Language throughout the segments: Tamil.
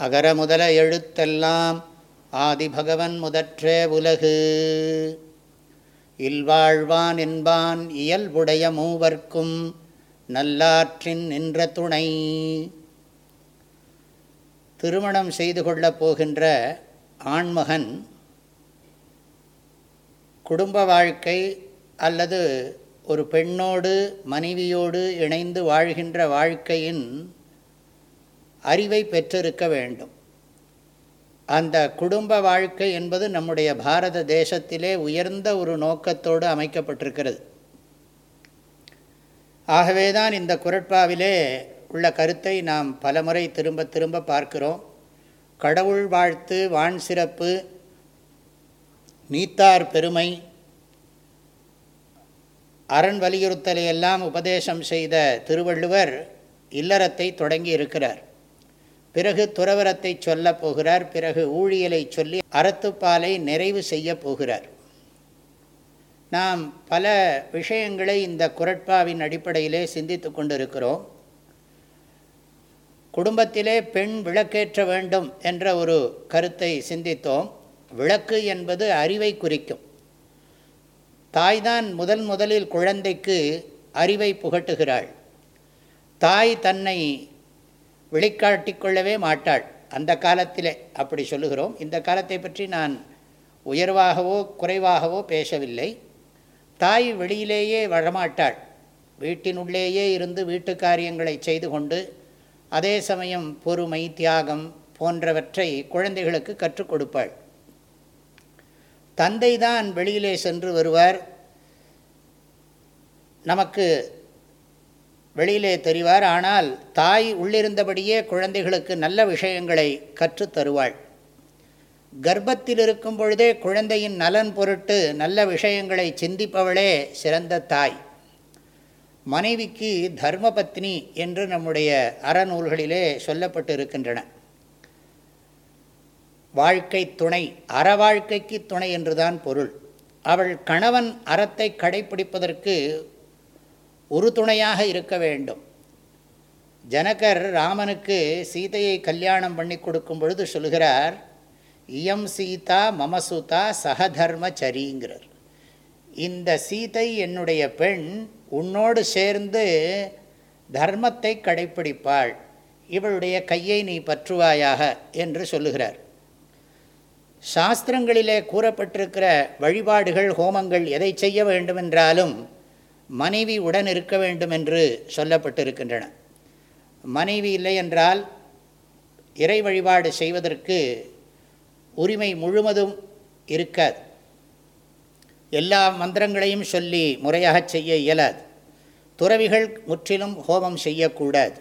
அகர முதல எழுத்தெல்லாம் ஆதிபகவன் முதற்றே உலகு. இல்வாழ்வான் என்பான் இயல்புடைய மூவர்க்கும் நல்லாற்றின் நின்ற துணை. திருமணம் செய்து கொள்ளப் போகின்ற ஆண்மகன் குடும்ப வாழ்க்கை அல்லது ஒரு பெண்ணோடு மனைவியோடு இணைந்து வாழ்கின்ற வாழ்க்கையின் அறிவை பெற்றிருக்க வேண்டும். அந்த குடும்ப வாழ்க்கை என்பது நம்முடைய பாரத தேசத்திலே உயர்ந்த ஒரு நோக்கத்தோடு அமைக்கப்பட்டிருக்கிறது. ஆகவே தான் இந்த குரட்பாவிலே உள்ள கருத்தை நாம் பலமுறை திரும்ப திரும்ப பார்க்கிறோம். கடவுள் வாழ்த்து வான் சிறப்பு நீத்தார் பெருமை அரண் வலியுறுத்தலை எல்லாம் உபதேசம் செய்த திருவள்ளுவர் இல்லறத்தை தொடங்கி இருக்கிறார். பிறகு துறவரத்தை சொல்லப் போகிறார் பிறகு ஊழியலை சொல்லி அறத்துப்பாலை நிறைவு செய்ய போகிறார். நாம் பல விஷயங்களை இந்த குரட்பாவின் அடிப்படையிலே சிந்தித்து கொண்டிருக்கிறோம். குடும்பத்திலே பெண் விளக்கேற்ற வேண்டும் என்ற ஒரு கருத்தை சிந்தித்தோம். விளக்கு என்பது அறிவை குறிக்கும். தாய்தான் முதல் முதலில் குழந்தைக்கு அறிவை புகட்டுகிறாள். தாய் தன்னை வெளிக்காட்டிக்கொள்ளவே மாட்டாள். அந்த காலத்திலே அப்படி சொல்லுகிறோம். இந்த காலத்தை பற்றி நான் உயர்வாகவோ குறைவாகவோ பேசவில்லை. தாய் வெளியிலேயே வரமாட்டாள் வீட்டினுள்ளேயே இருந்து வீட்டு காரியங்களை செய்து கொண்டு அதே சமயம் பொறுமை தியாகம் போன்றவற்றை குழந்தைகளுக்கு கற்றுக் கொடுப்பாள். தந்தை தான் வெளியிலே சென்று வருவார். நமக்கு வெளியிலே தெரிவார் ஆனால் தாய் உள்ளிருந்தபடியே குழந்தைகளுக்கு நல்ல விஷயங்களை கற்றுத் தருவாள். கர்ப்பத்தில் இருக்கும் பொழுதே குழந்தையின் நலன் பொருட்டு நல்ல விஷயங்களை சிந்திப்பவளே சிறந்த தாய். மனைவிக்கு தர்மபத்னி என்று நம்முடைய அறநூல்களிலே சொல்லப்பட்டு இருக்கின்றன வாழ்க்கை துணை அற வாழ்க்கைக்கு துணை என்றுதான் பொருள். அவள் கணவன் அறத்தை கடைபிடிப்பதற்கு ஒரு துணையாக இருக்க வேண்டும். ஜனகர் ராமனுக்கு சீதையை கல்யாணம் பண்ணி கொடுக்கும் பொழுது சொல்கிறார் இயம் சீதா மமசுதா சகதர்மச்சரிங்கிறார் இந்த சீதை என்னுடைய பெண் உன்னோடு சேர்ந்து தர்மத்தை கடைப்பிடிப்பாள். இவளுடைய கையை நீ பற்றுவாயாக என்று சொல்லுகிறார். சாஸ்திரங்களிலே கூறப்பட்டிருக்கிற வழிபாடுகள் ஹோமங்கள் எதை செய்ய வேண்டுமென்றாலும் மனைவி உடன் இருக்க வேண்டும் என்று சொல்லப்பட்டிருக்கின்றன. மனைவி இல்லை என்றால் இறை வழிபாடு செய்வதற்கு உரிமை முழுவதும் இருக்காது. எல்லா மந்திரங்களையும் சொல்லி முறையாக செய்ய இயலாது. துறவிகள் முற்றிலும் ஹோமம் செய்யக்கூடாது.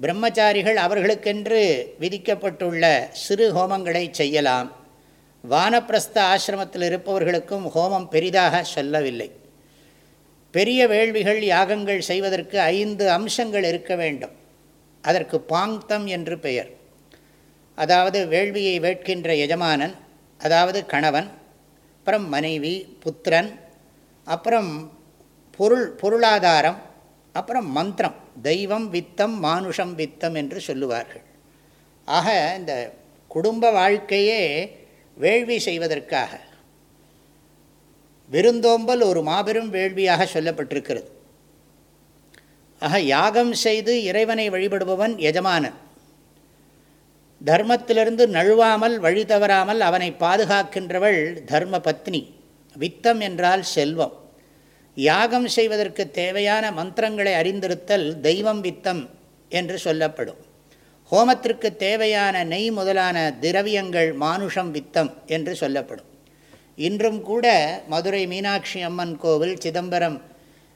பிரம்மச்சாரிகள் அவர்களுக்கென்று விதிக்கப்பட்டுள்ள சிறு ஹோமங்களை செய்யலாம். வானப்பிரஸ்த ஆசிரமத்தில் இருப்பவர்களுக்கும் ஹோமம் பெரிதாக சொல்லவில்லை. பெரிய வேள்விகள் யாகங்கள் செய்வதற்கு ஐந்து அம்சங்கள் இருக்க வேண்டும். அதற்கு பாங்தம் என்று பெயர். அதாவது வேள்வியை வேட்கின்ற எஜமானன் அதாவது கணவன் அப்புறம் மனைவி புத்திரன் அப்புறம் பொருள் பொருளாதாரம் அப்புறம் மந்திரம் தெய்வம் வித்தம் மானுஷம் வித்தம் என்று சொல்லுவார்கள். ஆக இந்த குடும்ப வாழ்க்கையே வேள்வி செய்வதற்காக. விருந்தோம்பல் ஒரு மாபெரும் வேள்வியாக சொல்லப்பட்டிருக்கிறது. ஆக யாகம் செய்து இறைவனை வழிபடுபவன் எஜமானன். தர்மத்திலிருந்து நழுவாமல் வழி தவறாமல் அவனை பாதுகாக்கின்றவள் தர்ம பத்னி வித்தம் என்றால் செல்வம். யாகம் செய்வதற்கு தேவையான மந்திரங்களை அறிந்திருத்தல் தெய்வம் வித்தம் என்று சொல்லப்படும். ஹோமத்திற்கு தேவையான நெய் முதலான திரவியங்கள் மானுஷம் வித்தம் என்று சொல்லப்படும். இன்றும் கூட மதுரை மீனாட்சி அம்மன் கோவில் சிதம்பரம்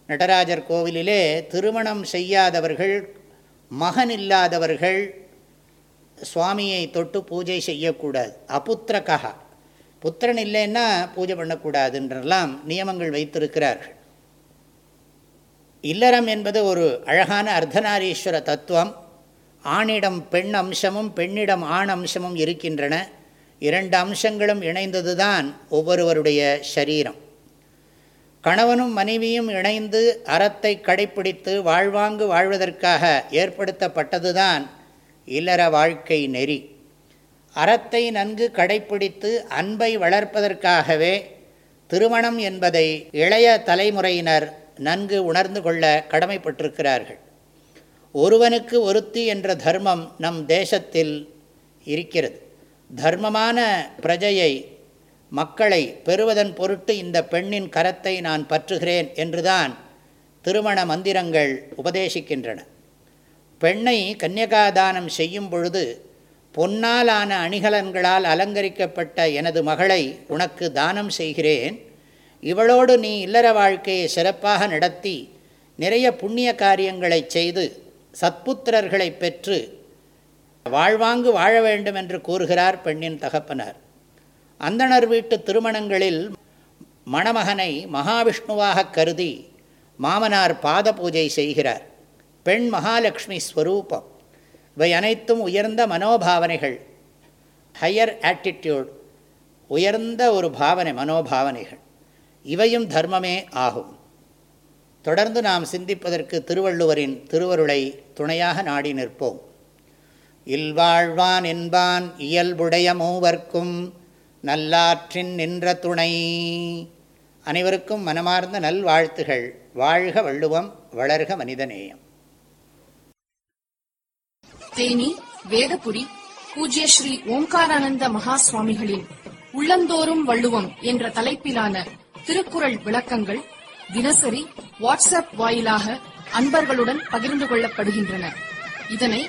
நடராஜர் கோவிலிலே திருமணம் செய்யாதவர்கள் மகன் இல்லாதவர்கள் சுவாமியை தொட்டு பூஜை செய்யக்கூடாது. அபுத்திரகா புத்திரன் இல்லைன்னா பூஜை பண்ணக்கூடாதுன்றெல்லாம் நியமங்கள் வைத்திருக்கிறார்கள். இல்லறம் என்பது ஒரு அழகான அர்த்தநாரீஸ்வர தத்துவம். ஆணிடம் பெண் அம்சமும் பெண்ணிடம் ஆண் அம்சமும் இருக்கின்றன. இரண்டு அம்சங்களும் இணைந்தது தான் ஒவ்வொருவருடைய சரீரம். கணவனும் மனைவியும் இணைந்து அறத்தை கடைப்பிடித்து வாழ்வாங்கு வாழ்வதற்காக ஏற்படுத்தப்பட்டதுதான் இல்லற வாழ்க்கை நெறி. அறத்தை நன்கு கடைப்பிடித்து அன்பை வளர்ப்பதற்காகவே திருமணம் என்பதை இளைய தலைமுறையினர் நன்கு உணர்ந்து கொள்ள கடமைப்பட்டிருக்கிறார்கள். ஒருவனுக்கு ஒருத்தி என்ற தர்மம் நம் தேசத்தில் இருக்கிறது. தர்மமான பிரஜையை மக்களை பெறுவதன் பொருட்டு இந்த பெண்ணின் கரத்தை நான் பற்றுகிறேன் என்றுதான் திருமண மந்திரங்கள் உபதேசிக்கின்றன. பெண்ணை கன்னியகாதானம் செய்யும் பொழுது பொன்னாலான அணிகலன்களால் அலங்கரிக்கப்பட்ட எனது மகளை உனக்கு தானம் செய்கிறேன். இவளோடு நீ இல்லற வாழ்க்கையை சிறப்பாக நடத்தி நிறைய புண்ணிய காரியங்களை செய்து சத்புத்திரர்களை பெற்று வாழ்வாங்கு வாழ வேண்டும் என்று கூறுகிறார் பெண்ணின் தகப்பனார். அந்தணர் வீட்டு திருமணங்களில் மணமகனை மகாவிஷ்ணுவாக கருதி மாமனார் பாத பூஜை செய்கிறார். பெண் மகாலட்சுமி ஸ்வரூபம். இவை அனைத்தும் உயர்ந்த மனோபாவனைகள். ஹையர் ஆட்டிடியூட் உயர்ந்த ஒரு பாவனை மனோபாவனைகள். இவையும் தர்மமே ஆகும். தொடர்ந்து நாம் சிந்திப்பதற்கு திருவள்ளுவரின் திருவருளை துணையாக நாடி நிற்போம். இல்வாழ்வான் என்பான் இயல்புடைய மூவர்க்கும் நல்லாற்றின் நின்ற துணை. அனைவருக்கும் மனமார்ந்த நல்வாழ்த்துகள். வாழ்க வள்ளுவம் வளர்க மனிதநேயம். தேனி வேதபுரி பூஜ்ய ஸ்ரீ ஓம்காரானந்த மகா சுவாமிகளின் உள்ளந்தோறும் வள்ளுவம் என்ற தலைப்பிலான திருக்குறள் விளக்கங்கள் தினசரி வாட்ஸ்அப் வாயிலாக அன்பர்களுடன் பகிர்ந்து கொள்ளப்படுகின்றன. இதனை